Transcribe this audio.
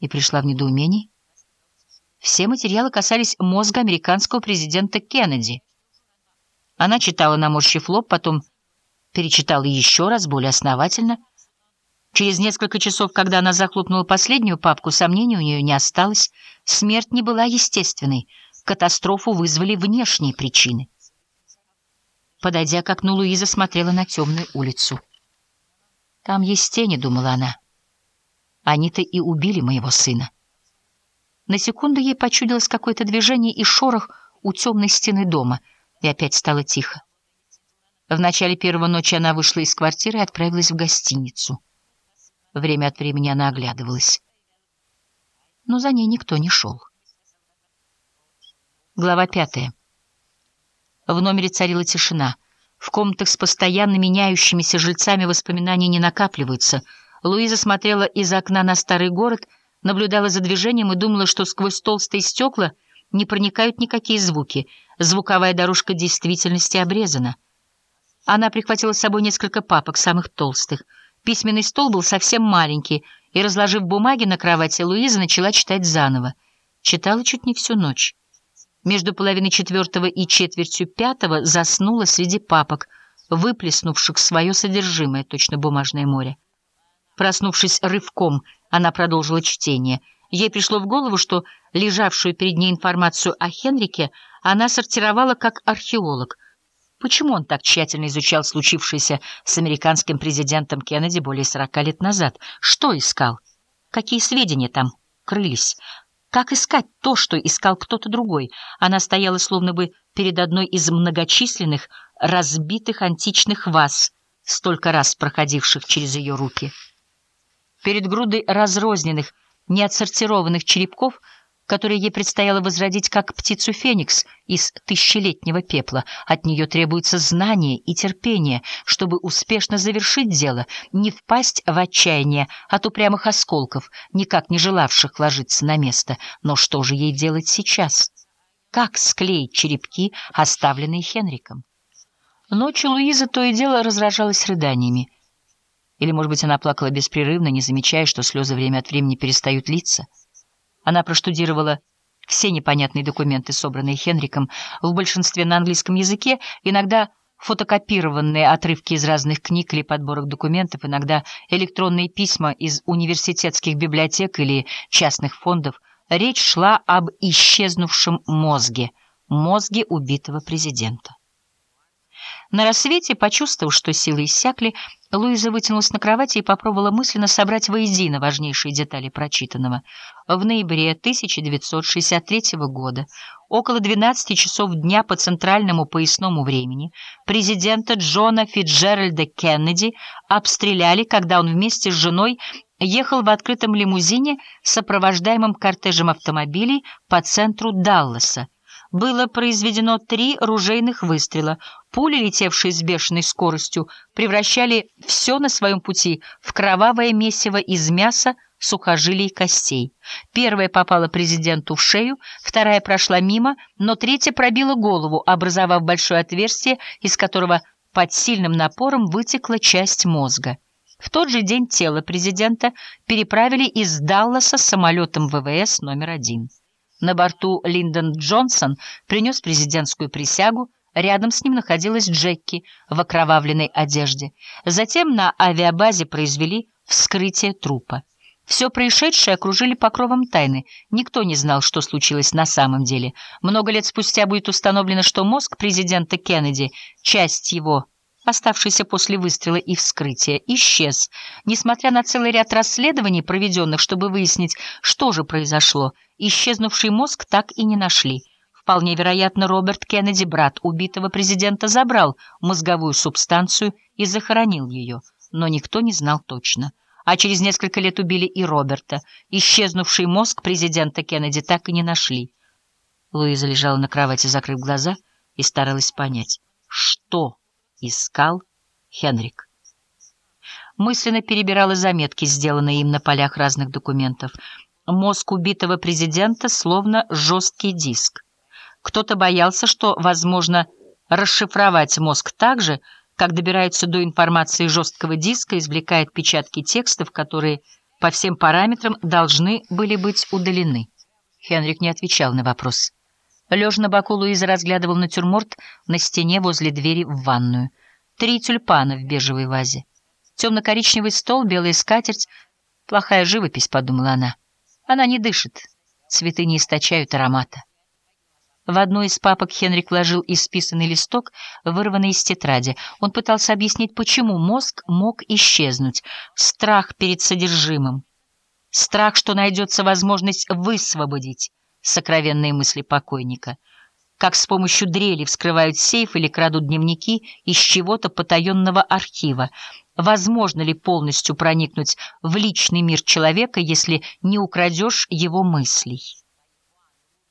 и пришла в недоумение. Все материалы касались мозга американского президента Кеннеди. Она читала, наморщив лоб, потом перечитала еще раз, более основательно. Через несколько часов, когда она захлопнула последнюю папку, сомнений у нее не осталось. Смерть не была естественной. Катастрофу вызвали внешние причины. Подойдя к окну, Луиза смотрела на темную улицу. «Там есть тени», — думала она. «Они-то и убили моего сына». На секунду ей почудилось какое-то движение и шорох у темной стены дома, и опять стало тихо. В начале первой ночи она вышла из квартиры и отправилась в гостиницу. Время от времени она оглядывалась. Но за ней никто не шел. Глава пятая. В номере царила тишина. В комнатах с постоянно меняющимися жильцами воспоминания не накапливаются. Луиза смотрела из окна на старый город, наблюдала за движением и думала, что сквозь толстые стекла не проникают никакие звуки. Звуковая дорожка действительности обрезана. Она прихватила с собой несколько папок, самых толстых. Письменный стол был совсем маленький, и, разложив бумаги на кровати, Луиза начала читать заново. Читала чуть не всю ночь. Между половиной четвертого и четвертью пятого заснула среди папок, выплеснувших свое содержимое, точно бумажное море. Проснувшись рывком, она продолжила чтение. Ей пришло в голову, что лежавшую перед ней информацию о Хенрике она сортировала как археолог. Почему он так тщательно изучал случившееся с американским президентом Кеннеди более сорока лет назад? Что искал? Какие сведения там крылись? Как искать то, что искал кто-то другой? Она стояла словно бы перед одной из многочисленных разбитых античных ваз, столько раз проходивших через ее руки. Перед грудой разрозненных, неотсортированных черепков — которые ей предстояло возродить как птицу Феникс из тысячелетнего пепла. От нее требуется знание и терпение, чтобы успешно завершить дело, не впасть в отчаяние от упрямых осколков, никак не желавших ложиться на место. Но что же ей делать сейчас? Как склеить черепки, оставленные Хенриком? Ночью Луиза то и дело разражалась рыданиями. Или, может быть, она плакала беспрерывно, не замечая, что слезы время от времени перестают литься. Она проштудировала все непонятные документы, собранные Хенриком, в большинстве на английском языке, иногда фотокопированные отрывки из разных книг или подборок документов, иногда электронные письма из университетских библиотек или частных фондов. Речь шла об исчезнувшем мозге, мозге убитого президента. На рассвете, почувствовав, что силы иссякли, Луиза вытянулась на кровати и попробовала мысленно собрать воедино важнейшие детали прочитанного. В ноябре 1963 года, около 12 часов дня по центральному поясному времени, президента Джона Фитджеральда Кеннеди обстреляли, когда он вместе с женой ехал в открытом лимузине, сопровождаемом кортежем автомобилей по центру Далласа было произведено три ружейных выстрела. Пули, летевшие с бешеной скоростью, превращали все на своем пути в кровавое месиво из мяса, сухожилий и костей. Первая попала президенту в шею, вторая прошла мимо, но третья пробила голову, образовав большое отверстие, из которого под сильным напором вытекла часть мозга. В тот же день тело президента переправили из Далласа самолетом ВВС номер один. На борту Линдон Джонсон принес президентскую присягу, рядом с ним находилась Джекки в окровавленной одежде. Затем на авиабазе произвели вскрытие трупа. Все происшедшее окружили покровом тайны. Никто не знал, что случилось на самом деле. Много лет спустя будет установлено, что мозг президента Кеннеди, часть его оставшийся после выстрела и вскрытия, исчез, несмотря на целый ряд расследований, проведенных, чтобы выяснить, что же произошло. Исчезнувший мозг так и не нашли. Вполне вероятно, Роберт Кеннеди, брат убитого президента, забрал мозговую субстанцию и захоронил ее, но никто не знал точно. А через несколько лет убили и Роберта. Исчезнувший мозг президента Кеннеди так и не нашли. Луиза лежала на кровати, закрыв глаза, и старалась понять, что искал Хенрик. Мысленно перебирала заметки, сделанные им на полях разных документов. Мозг убитого президента словно жесткий диск. Кто-то боялся, что возможно расшифровать мозг так же, как добирается до информации жесткого диска, извлекает печатки текстов, которые по всем параметрам должны были быть удалены. Хенрик не отвечал на вопрос. Лежа на боку, Луиза разглядывал натюрморт на стене возле двери в ванную. Три тюльпана в бежевой вазе. Темно-коричневый стол, белая скатерть. Плохая живопись, подумала она. Она не дышит. Цветы не источают аромата. В одну из папок Хенрик вложил исписанный листок, вырванный из тетради. Он пытался объяснить, почему мозг мог исчезнуть. Страх перед содержимым. Страх, что найдется возможность высвободить сокровенные мысли покойника. Как с помощью дрели вскрывают сейф или крадут дневники из чего-то потаенного архива. Возможно ли полностью проникнуть в личный мир человека, если не украдешь его мыслей?